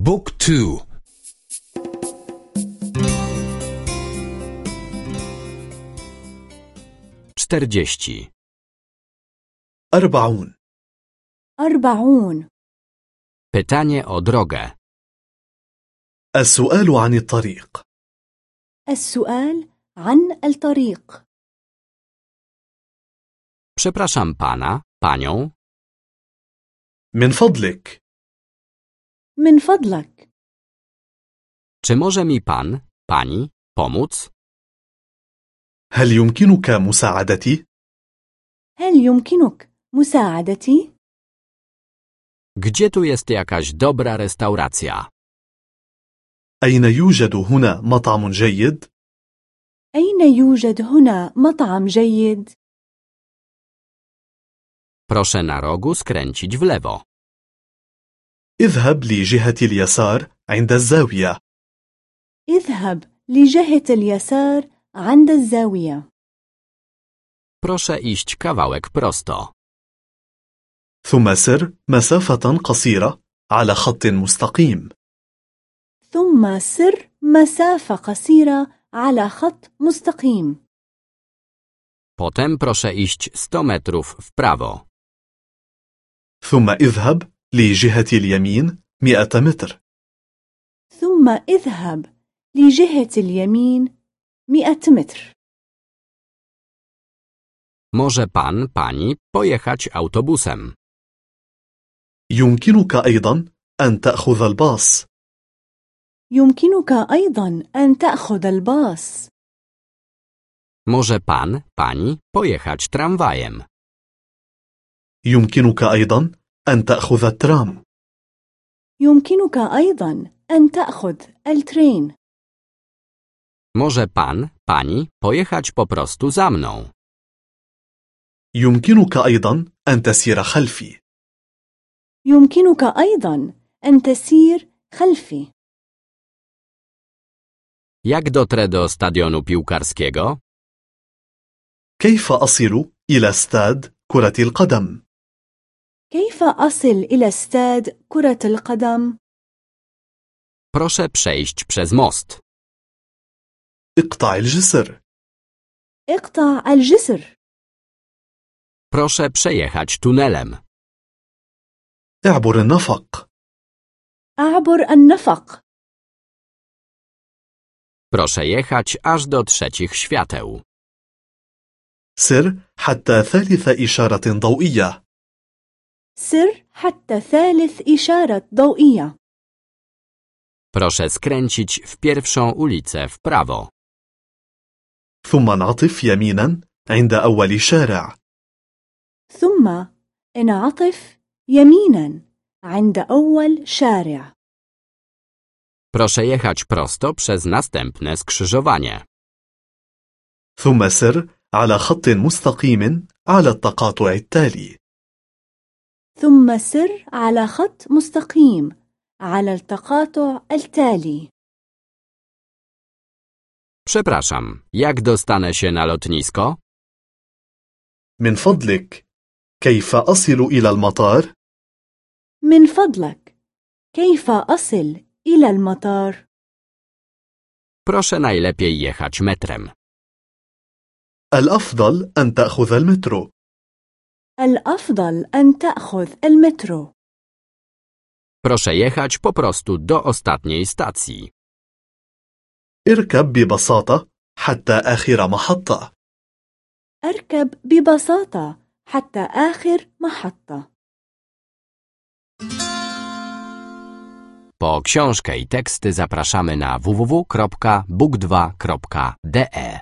بوك تو czterdzieści أربعون أربعون Pytanie o drogę. السؤال عن الطريق السؤال عن الطريق Przepraszam pana, panią. من فضلك من فضلك Czy może mi pan, pani, pomóc? هل يمكنك مساعدتي؟ هل يمكنك مساعدتي؟ Gdzie tu jest jakaś dobra restauracja? أين يوجد هنا مطعم جيد؟ أين يوجد هنا مطعم جيد؟ Proszę na rogu skręcić w lewo. اذهب لجهة اليسار عند الزاوية اذهب لجهة اليسار عند الزاوية Proszę iść kawałek prosto. ثم سر مسافة قصيرة على خط مستقيم ثم سر مسافة قصيرة على خط مستقيم Potem proszę iść 100 metrów w prawo. ثم اذهب لجهة اليمين 100 متر ثم اذهب لجهة اليمين مئة متر Może pan, pani pojechać autobusem. يمكنك أيضا أن تأخذ الباص يمكنك أيضا أن تأخذ الباص Może pan, pani pojechać tramwajem. يمكنك أيضا أن تأخذ الترام يمكنك أيضا أن تأخذ الترين Może pan, pani pojechać po prostu za mną. يمكنك أيضا أن تسير خلفي يمكنك أيضا أن تسير خلفي Jak dotrę do stadionu piłkarskiego? كيف أصل إلى استاد كرة القدم؟ كيف أصل إلى استاد كرة القدم؟ Proszę przejść przez most. اقطع الجسر اقطع الجسر Proszę przejechać tunelem. اعبر النفق أعبر النفق Proszę jechać aż do trzecich świateł. سر حتى ثالث إشارة ضوئية سر حتى ثالث إشارة ضوئية Proszę skręcić w pierwszą ulicę w prawo. ثم انعطف يمينا عند أول شارع ثم انعطف يمينا عند أول شارع Proszę jechać prosto przez następne skrzyżowanie. ثم سر على خط مستقيم على التقاطع التالي ثم سر على خط مستقيم على التقاطع التالي Przepraszam, jak dostanę się na lotnisko? من فضلك كيف أصل إلى المطار؟ من فضلك كيف أصل إلى المطار؟ Proszę najlepiej jechać metrem. الأفضل أن تأخذ المترو الأفضل أن تأخذ المترو Proszę jechać po prostu do ostatniej stacji. اركب ببساطة حتى آخر محطة أركب ببساطة حتى آخر محطة Po książkę i teksty zapraszamy na www.book2.de.